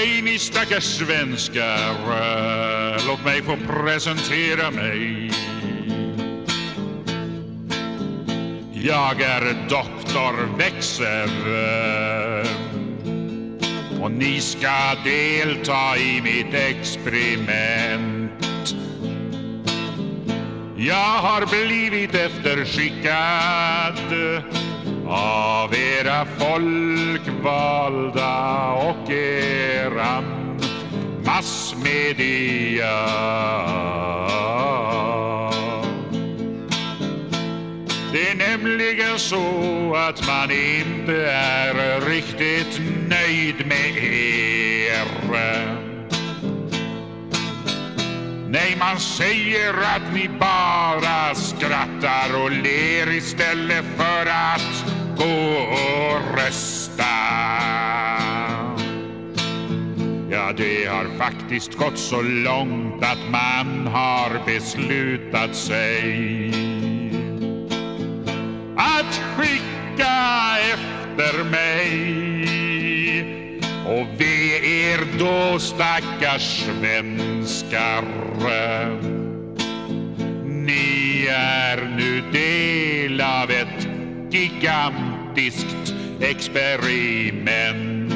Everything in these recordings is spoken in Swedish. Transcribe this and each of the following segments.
Hej ni stackars svenskar, låt mig få presentera mig. Jag är doktor Växer och ni ska delta i mitt experiment. Jag har blivit efterskickad av era folkvalda och eran massmedia. Det är nämligen så att man inte är riktigt nöjd med er. Nej, man säger att ni bara skrattar och ler istället för bästa. Ja, det har faktiskt gått så långt att man har beslutat sig att skicka efter mig. Och ve er då stackars svenskar. Ni är nu del av ett gigantiskt experiment.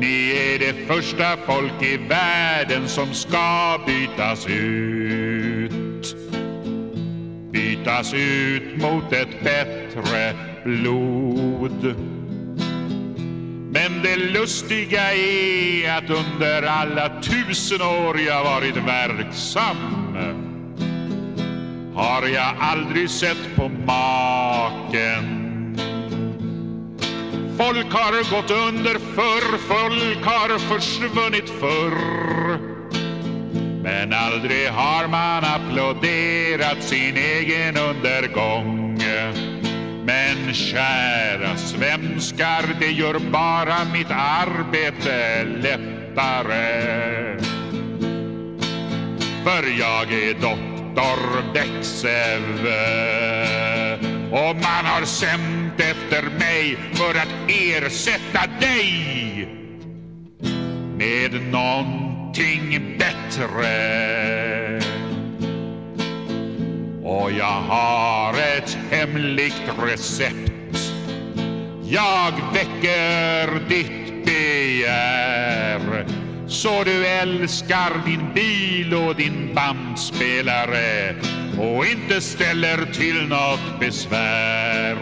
Ni är det första folk i världen som ska bytas ut. Bytas ut mot ett bättre blod. Men det lustiga är att under alla tusen år jag varit verksam har jag aldrig sett på maken. Folk har gått under förr, folk har försvunnit förr. Men aldrig har man applåderat sin egen undergång. Men kära svenskar, det gör bara mitt arbete lättare. För jag är doktor Bexev och man har sänt efter mig för att ersätta dig med någonting bättre. Och jag har ett hemligt recept. Jag väcker ditt begär så du älskar din bil och din bandspelare och inte ställer till något besvär.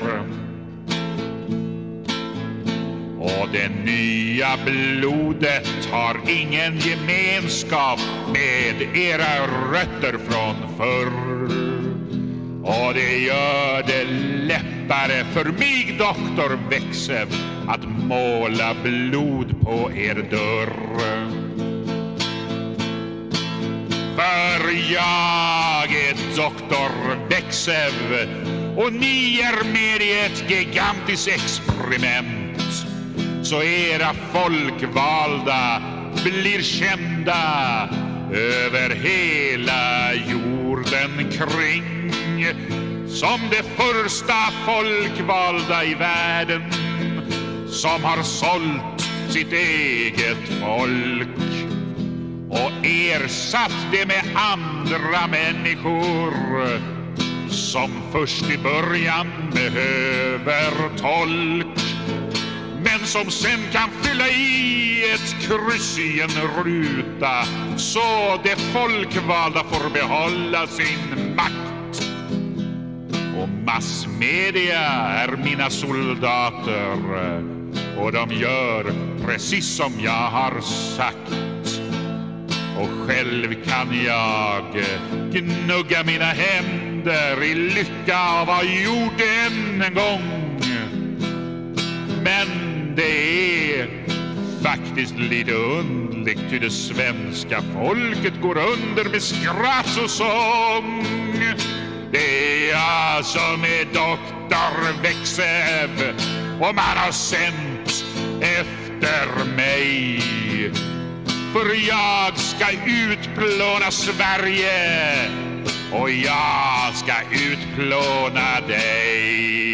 Och det nya blodet har ingen gemenskap med era rötter från förr. Och det gör det lättare för mig, doktor Växev, att måla blod på er dörr. För jag är doktor Växev och ni är med i ett gigantiskt experiment. Så era folkvalda blir kända över hela jorden kring som det första folkvalda i världen som har sålt sitt eget folk och ersatt det med andra människor som först i början behöver tolk men som sen kan fylla i ett kryss i en ruta så de folkvalda får behålla sin makt. Massmedia är mina soldater och de gör precis som jag har sagt. Och själv kan jag gnugga mina händer i lycka av att ha gjort det än en gång. Men det är faktiskt lite underligt hur det svenska folket går under med skratt och sång. Det är jag som är doktor Växev och man har sänt efter mig. För jag ska utplåna Sverige och jag ska utplåna dig.